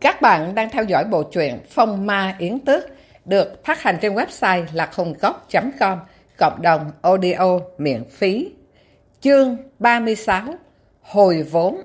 Các bạn đang theo dõi bộ truyện Phong Ma Yến Tước được phát hành trên website lachungcok.com cộng đồng audio miễn phí. Chương 36 Hồi vốn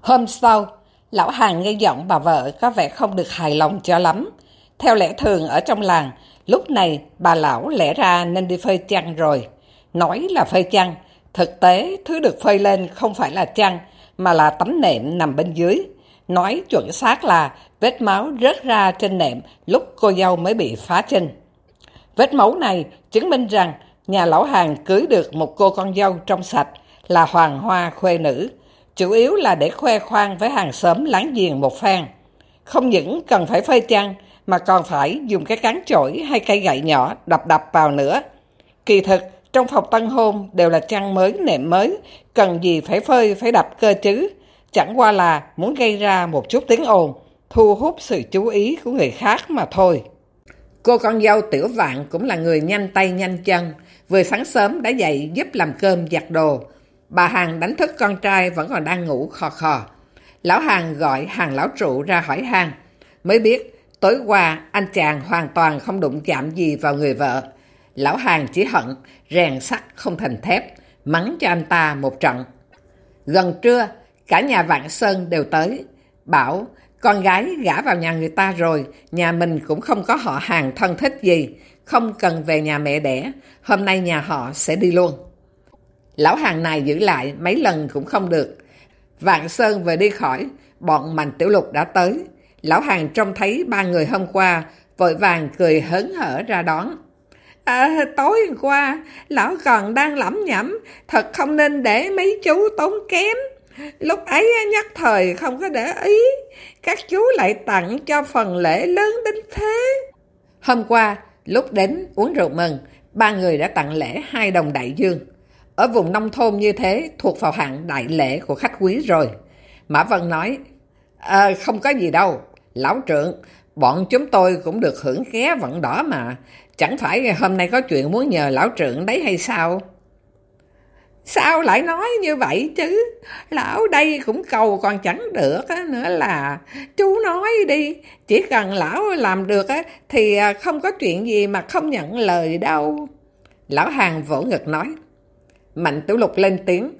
Hôm sau, lão hàng nghe giọng bà vợ có vẻ không được hài lòng cho lắm. Theo lẽ thường ở trong làng, lúc này bà lão lẽ ra nên đi phơi chăn rồi. Nói là phơi chăn, thực tế thứ được phơi lên không phải là chăn, mà là tấm nệm nằm bên dưới. Nói chuẩn xác là vết máu rớt ra trên nệm lúc cô dâu mới bị phá chân. Vết máu này chứng minh rằng nhà lão hàng cưới được một cô con dâu trong sạch là hoàng hoa khuê nữ, chủ yếu là để khoe khoang với hàng xóm láng giềng một phen. Không những cần phải phơi chăn, mà còn phải dùng cái cán chổi hay cây gậy nhỏ đập đập vào nữa. Kỳ thực, trong phòng tân hôn đều là chăn mới, nệm mới, cần gì phải phơi, phải đập cơ chứ. Chẳng qua là muốn gây ra một chút tiếng ồn, thu hút sự chú ý của người khác mà thôi. Cô con dâu Tiểu Vạn cũng là người nhanh tay nhanh chân, vừa sáng sớm đã dậy giúp làm cơm giặt đồ. Bà hàng đánh thức con trai vẫn còn đang ngủ khò khò. Lão hàng gọi hàng lão trụ ra hỏi hàng, mới biết tối qua anh chàng hoàn toàn không đụng chạm gì vào người vợ. Lão hàng chỉ hận, rèn sắt không thành thép, mắng cho anh ta một trận. Gần trưa, Cả nhà Vạn Sơn đều tới. Bảo, con gái gả vào nhà người ta rồi, nhà mình cũng không có họ hàng thân thích gì, không cần về nhà mẹ đẻ, hôm nay nhà họ sẽ đi luôn. Lão hàng này giữ lại mấy lần cũng không được. Vạn Sơn vừa đi khỏi, bọn Mạnh Tiểu Lục đã tới. Lão hàng trông thấy ba người hôm qua, vội vàng cười hớn hở ra đón. À, tối qua, lão còn đang lẩm nhẩm, thật không nên để mấy chú tốn kém. Lúc ấy nhắc thời không có để ý, các chú lại tặng cho phần lễ lớn đến thế. Hôm qua, lúc đến uống rượu mừng, ba người đã tặng lễ hai đồng đại dương. Ở vùng nông thôn như thế thuộc vào hạng đại lễ của khách quý rồi. Mã Vân nói, à, không có gì đâu, lão trượng, bọn chúng tôi cũng được hưởng ké vận đỏ mà. Chẳng phải hôm nay có chuyện muốn nhờ lão trượng đấy hay sao? Sao lại nói như vậy chứ? Lão đây cũng cầu còn chẳng được nữa là chú nói đi. Chỉ cần lão làm được thì à, không có chuyện gì mà không nhận lời đâu. Lão Hàng vỗ ngực nói. Mạnh Tiểu Lục lên tiếng.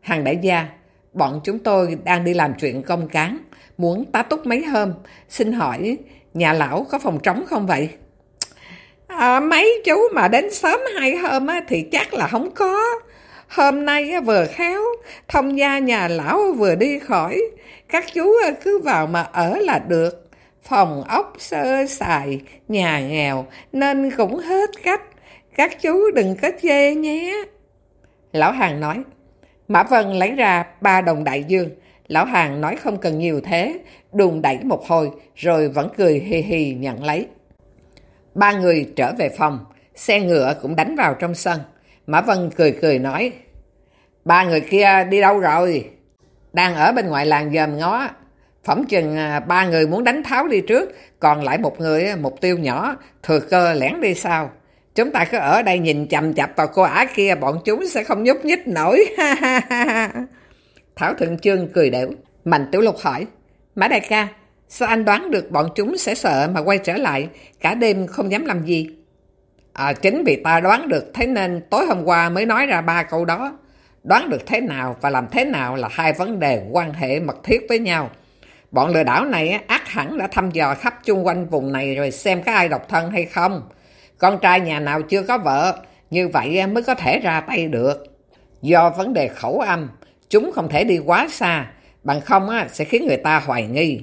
Hàng đại gia, bọn chúng tôi đang đi làm chuyện công cán. Muốn tá túc mấy hôm. Xin hỏi nhà lão có phòng trống không vậy? À, mấy chú mà đến sớm hai hôm thì chắc là không có. Hôm nay vừa khéo, thông gia nhà lão vừa đi khỏi, các chú cứ vào mà ở là được. Phòng ốc sơ xài, nhà nghèo nên cũng hết cách. Các chú đừng có chê nhé. Lão Hàng nói, Mã Vân lấy ra ba đồng đại dương. Lão Hàng nói không cần nhiều thế, đùn đẩy một hồi rồi vẫn cười hì hì nhận lấy. Ba người trở về phòng, xe ngựa cũng đánh vào trong sân. Mã Vân cười cười nói, Ba người kia đi đâu rồi? Đang ở bên ngoài làng dòm ngó. Phẩm chừng à, ba người muốn đánh tháo đi trước, còn lại một người à, mục tiêu nhỏ, thừa cơ lẻn đi sau. Chúng ta cứ ở đây nhìn chầm chập vào cô ả kia, bọn chúng sẽ không nhúc nhích nổi. Thảo Thượng Trương cười đểu. Mạnh Tiểu Lục hỏi, Mã Đại ca, sao anh đoán được bọn chúng sẽ sợ mà quay trở lại, cả đêm không dám làm gì? À, chính vì ta đoán được, thế nên tối hôm qua mới nói ra ba câu đó. Đoán được thế nào và làm thế nào là hai vấn đề quan hệ mật thiết với nhau. Bọn lừa đảo này ác hẳn đã thăm dò khắp chung quanh vùng này rồi xem có ai độc thân hay không. Con trai nhà nào chưa có vợ, như vậy mới có thể ra tay được. Do vấn đề khẩu âm, chúng không thể đi quá xa, bằng không sẽ khiến người ta hoài nghi.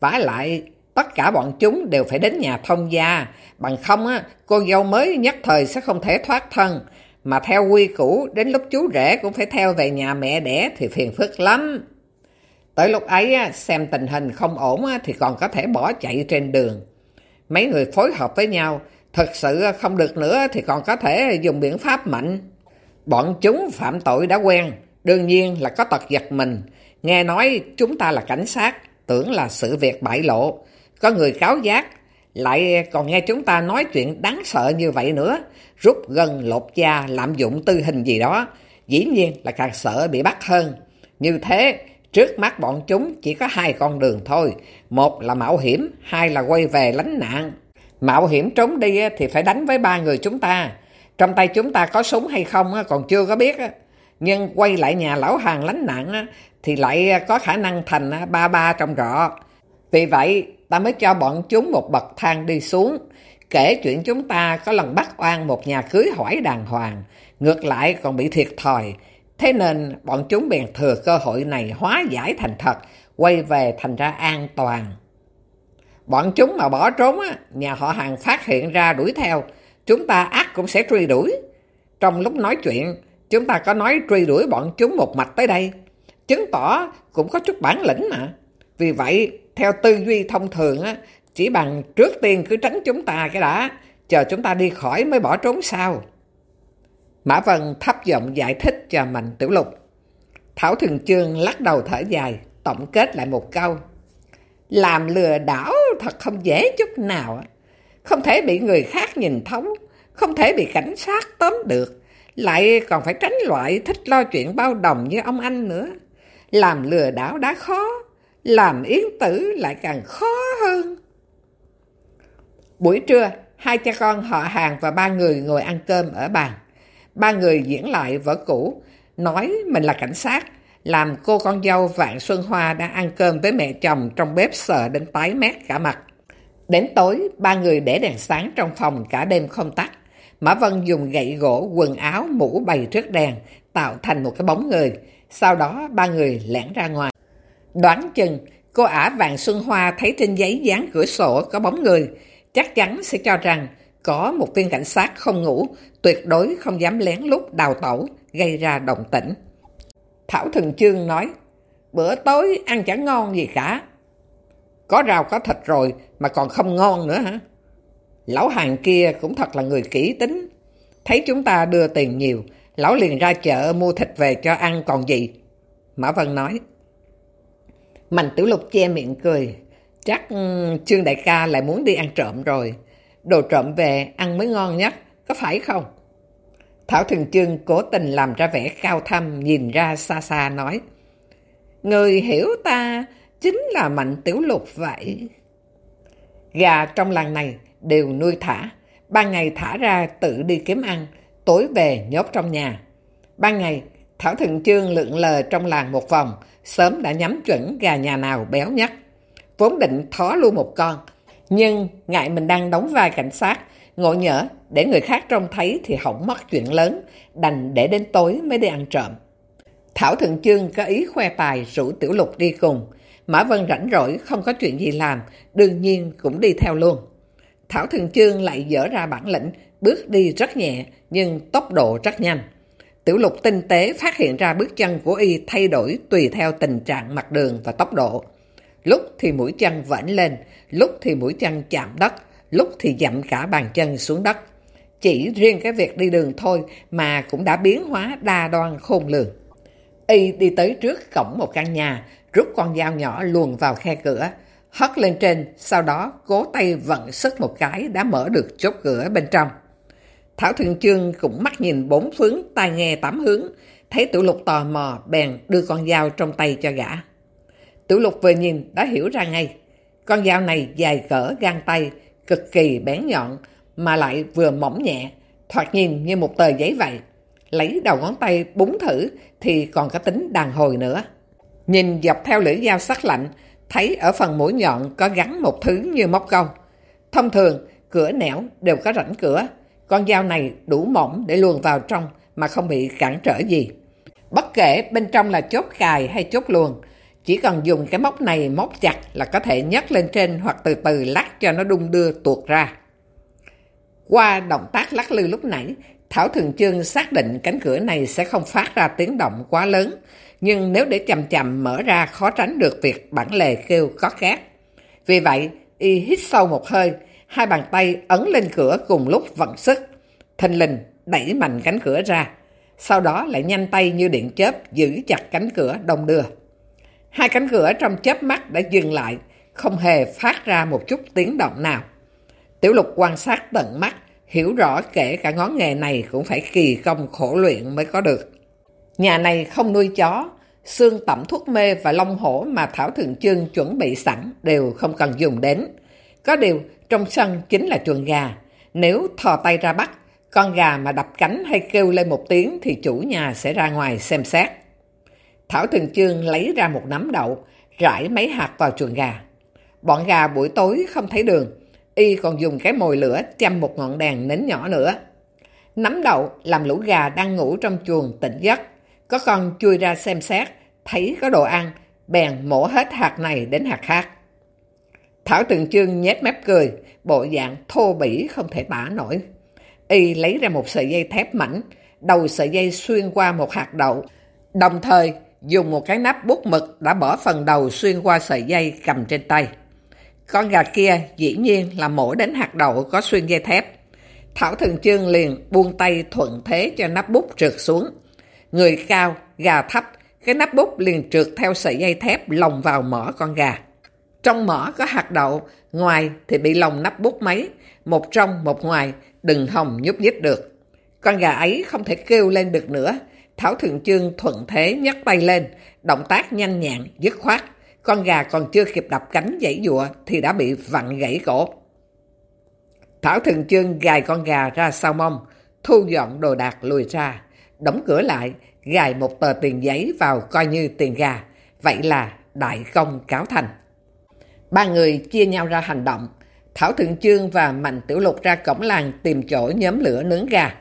vả lại, tất cả bọn chúng đều phải đến nhà thông gia, bằng không cô dâu mới nhất thời sẽ không thể thoát thân, mà theo quy củ, đến lúc chú rể cũng phải theo về nhà mẹ đẻ thì phiền phức lắm. Tới lúc ấy, xem tình hình không ổn thì còn có thể bỏ chạy trên đường. Mấy người phối hợp với nhau, thật sự không được nữa thì còn có thể dùng biện pháp mạnh. Bọn chúng phạm tội đã quen, đương nhiên là có tật giật mình. Nghe nói chúng ta là cảnh sát, tưởng là sự việc bại lộ. Có người cáo giác, lại còn nghe chúng ta nói chuyện đáng sợ như vậy nữa, rút gần lột da, lạm dụng tư hình gì đó, dĩ nhiên là càng sợ bị bắt hơn. Như thế, Trước mắt bọn chúng chỉ có hai con đường thôi. Một là mạo hiểm, hai là quay về lánh nạn. Mạo hiểm trốn đi thì phải đánh với ba người chúng ta. Trong tay chúng ta có súng hay không còn chưa có biết. Nhưng quay lại nhà lão hàng lánh nạn thì lại có khả năng thành ba ba trong rõ. Vì vậy ta mới cho bọn chúng một bậc thang đi xuống. Kể chuyện chúng ta có lần bắt oan một nhà cưới hỏi đàng hoàng. Ngược lại còn bị thiệt thòi. Thế nên bọn chúng bèn thừa cơ hội này hóa giải thành thật, quay về thành ra an toàn. Bọn chúng mà bỏ trốn, á, nhà họ hàng phát hiện ra đuổi theo, chúng ta ác cũng sẽ truy đuổi. Trong lúc nói chuyện, chúng ta có nói truy đuổi bọn chúng một mạch tới đây. Chứng tỏ cũng có chút bản lĩnh mà. Vì vậy, theo tư duy thông thường, á, chỉ bằng trước tiên cứ tránh chúng ta cái đã, chờ chúng ta đi khỏi mới bỏ trốn sao. Mã Vân thấp giọng giải thích cho Mạnh Tiểu Lục. Thảo Thường Chương lắc đầu thở dài, tổng kết lại một câu. Làm lừa đảo thật không dễ chút nào. Không thể bị người khác nhìn thấu, không thể bị cảnh sát tóm được, lại còn phải tránh loại thích lo chuyện bao đồng như ông anh nữa. Làm lừa đảo đã khó, làm yến tử lại càng khó hơn. Buổi trưa, hai cha con họ hàng và ba người ngồi ăn cơm ở bàn. Ba người diễn lại vở cũ, nói mình là cảnh sát, làm cô con dâu Vạn Xuân Hoa đang ăn cơm với mẹ chồng trong bếp sợ đến tái mét cả mặt. Đến tối, ba người để đèn sáng trong phòng cả đêm không tắt. Mã Vân dùng gậy gỗ, quần áo, mũ bày trước đèn, tạo thành một cái bóng người. Sau đó, ba người lẻn ra ngoài. Đoán chừng, cô ả Vạn Xuân Hoa thấy trên giấy dán cửa sổ có bóng người, chắc chắn sẽ cho rằng có một viên cảnh sát không ngủ, tuyệt đối không dám lén lút đào tẩu, gây ra động tĩnh. Thảo Thần Chương nói, bữa tối ăn chẳng ngon gì cả. Có rau có thịt rồi mà còn không ngon nữa hả? Lão hàng kia cũng thật là người kỹ tính. Thấy chúng ta đưa tiền nhiều, lão liền ra chợ mua thịt về cho ăn còn gì. Mã Vân nói. Mạnh Tiểu Lục che miệng cười. Chắc ừ, Trương Đại ca lại muốn đi ăn trộm rồi. Đồ trộm về ăn mới ngon nhất, có phải không? Thảo Thường trương cố tình làm ra vẻ cao thâm nhìn ra xa xa nói. Người hiểu ta chính là Mạnh Tiểu Lục vậy. Gà trong làng này đều nuôi thả. Ban ngày thả ra tự đi kiếm ăn, tối về nhốt trong nhà. Ban ngày, Thảo Thường Chương lượn lờ trong làng một vòng, sớm đã nhắm chuẩn gà nhà nào béo nhất. Vốn định thó luôn một con, nhưng ngại mình đang đóng vai cảnh sát, ngộ nhỡ để người khác trông thấy thì hỏng mất chuyện lớn, đành để đến tối mới đi ăn trộm. Thảo Thượng Chương có ý khoe tài rủ Tiểu Lục đi cùng. Mã Vân rảnh rỗi không có chuyện gì làm, đương nhiên cũng đi theo luôn. Thảo Thượng Chương lại dở ra bản lĩnh, bước đi rất nhẹ nhưng tốc độ rất nhanh. Tiểu Lục tinh tế phát hiện ra bước chân của y thay đổi tùy theo tình trạng mặt đường và tốc độ. Lúc thì mũi chân vẫn lên, lúc thì mũi chân chạm đất, lúc thì dậm cả bàn chân xuống đất. Chỉ riêng cái việc đi đường thôi mà cũng đã biến hóa đa đoan khôn lường. Y đi tới trước cổng một căn nhà, rút con dao nhỏ luồn vào khe cửa, hất lên trên, sau đó cố tay vận sức một cái đã mở được chốt cửa bên trong. Thảo Thuyền Chương cũng mắt nhìn bốn phướng, tai nghe tám hướng, thấy tiểu lục tò mò, bèn đưa con dao trong tay cho gã. Tiểu lục vừa nhìn đã hiểu ra ngay, con dao này dài cỡ gan tay, cực kỳ bén nhọn, mà lại vừa mỏng nhẹ, thoạt nhìn như một tờ giấy vậy. Lấy đầu ngón tay búng thử thì còn có tính đàn hồi nữa. Nhìn dọc theo lưỡi dao sắc lạnh, thấy ở phần mũi nhọn có gắn một thứ như móc câu. Thông thường, cửa nẻo đều có rãnh cửa. Con dao này đủ mỏng để luồn vào trong mà không bị cản trở gì. Bất kể bên trong là chốt cài hay chốt luồn, chỉ cần dùng cái móc này móc chặt là có thể nhấc lên trên hoặc từ từ lắc cho nó đung đưa tuột ra. Qua động tác lắc lư lúc nãy, Thảo Thường Chương xác định cánh cửa này sẽ không phát ra tiếng động quá lớn, nhưng nếu để chầm chầm mở ra khó tránh được việc bản lề kêu có két. Vì vậy, y hít sâu một hơi, hai bàn tay ấn lên cửa cùng lúc vận sức. Thình lình đẩy mạnh cánh cửa ra, sau đó lại nhanh tay như điện chớp giữ chặt cánh cửa đông đưa. Hai cánh cửa trong chớp mắt đã dừng lại, không hề phát ra một chút tiếng động nào. Tiểu lục quan sát tận mắt, hiểu rõ kể cả ngón nghề này cũng phải kỳ công khổ luyện mới có được. Nhà này không nuôi chó, xương tẩm thuốc mê và lông hổ mà Thảo Thường Chương chuẩn bị sẵn đều không cần dùng đến. Có điều, trong sân chính là chuồng gà. Nếu thò tay ra bắt, con gà mà đập cánh hay kêu lên một tiếng thì chủ nhà sẽ ra ngoài xem xét. Thảo Thường Chương lấy ra một nắm đậu, rải mấy hạt vào chuồng gà. Bọn gà buổi tối không thấy đường, y còn dùng cái mồi lửa chăm một ngọn đèn nến nhỏ nữa. Nắm đậu làm lũ gà đang ngủ trong chuồng tỉnh giấc. Có con chui ra xem xét, thấy có đồ ăn, bèn mổ hết hạt này đến hạt khác. Thảo Tường Chương nhét mép cười, bộ dạng thô bỉ không thể tả nổi. Y lấy ra một sợi dây thép mảnh, đầu sợi dây xuyên qua một hạt đậu, đồng thời dùng một cái nắp bút mực đã bỏ phần đầu xuyên qua sợi dây cầm trên tay. Con gà kia dĩ nhiên là mổ đến hạt đậu có xuyên dây thép. Thảo Thường Chương liền buông tay thuận thế cho nắp bút trượt xuống. Người cao, gà thấp, cái nắp bút liền trượt theo sợi dây thép lồng vào mỏ con gà. Trong mỏ có hạt đậu, ngoài thì bị lồng nắp bút máy, một trong một ngoài, đừng hòng nhúc nhích được. Con gà ấy không thể kêu lên được nữa. Thảo Thường Chương thuận thế nhấc tay lên, động tác nhanh nhẹn, dứt khoát. Con gà còn chưa kịp đập cánh dãy dụa thì đã bị vặn gãy cổ. Thảo Thường Chương gài con gà ra sau mông, thu dọn đồ đạc lùi ra, đóng cửa lại, gài một tờ tiền giấy vào coi như tiền gà. Vậy là đại công cáo thành. Ba người chia nhau ra hành động. Thảo Thượng Chương và Mạnh Tiểu Lục ra cổng làng tìm chỗ nhóm lửa nướng gà.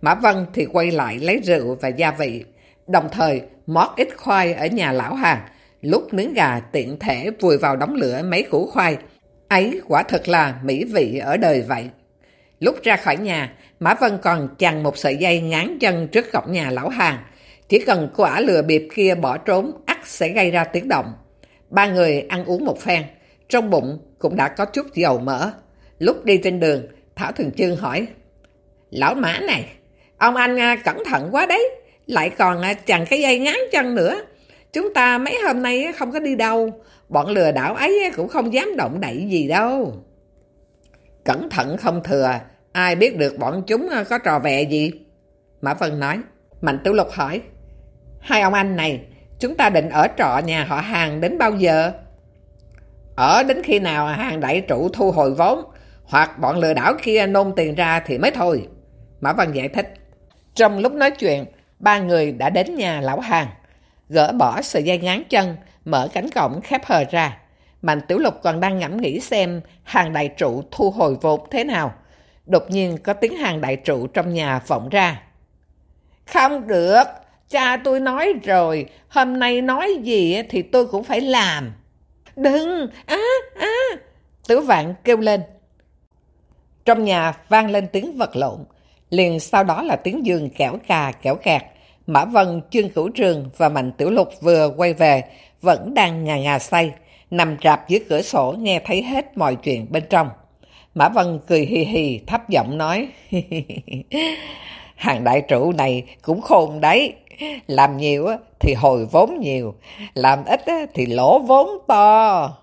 Mã Vân thì quay lại lấy rượu và gia vị, đồng thời mót ít khoai ở nhà lão hàng. Lúc nướng gà tiện thể vùi vào đóng lửa mấy củ khoai. Ấy quả thật là mỹ vị ở đời vậy. Lúc ra khỏi nhà, Mã Vân còn chằn một sợi dây ngán chân trước cổng nhà lão hàng. Chỉ cần quả lừa bịp kia bỏ trốn, ắt sẽ gây ra tiếng động. Ba người ăn uống một phen, trong bụng cũng đã có chút dầu mỡ. Lúc đi trên đường, Thảo Thường Chương hỏi, Lão Mã này, ông anh à, cẩn thận quá đấy, lại còn à, chẳng cái dây ngán chân nữa. Chúng ta mấy hôm nay à, không có đi đâu, bọn lừa đảo ấy à, cũng không dám động đậy gì đâu. Cẩn thận không thừa, ai biết được bọn chúng có trò vẹ gì? Mã Vân nói. Mạnh Tiểu Lục hỏi, hai ông anh này, chúng ta định ở trọ nhà họ hàng đến bao giờ? Ở đến khi nào hàng đại trụ thu hồi vốn, hoặc bọn lừa đảo kia nôn tiền ra thì mới thôi. Mã Văn giải thích. Trong lúc nói chuyện, ba người đã đến nhà lão hàng, gỡ bỏ sợi dây ngán chân, mở cánh cổng khép hờ ra. Mạnh Tiểu Lục còn đang ngẫm nghĩ xem hàng đại trụ thu hồi vốn thế nào. Đột nhiên có tiếng hàng đại trụ trong nhà vọng ra. Không được, cha tôi nói rồi, hôm nay nói gì thì tôi cũng phải làm. Đừng! Á! Á! Tử vạn kêu lên. Trong nhà vang lên tiếng vật lộn. Liền sau đó là tiếng giường kẻo cà kẻo kẹt. Mã Vân, Trương Cửu Trường và Mạnh Tiểu Lục vừa quay về, vẫn đang ngà ngà say, nằm rạp dưới cửa sổ nghe thấy hết mọi chuyện bên trong. Mã Vân cười hì hì, thấp giọng nói, Hàng đại trụ này cũng khôn đấy, làm nhiều thì hồi vốn nhiều, làm ít thì lỗ vốn to.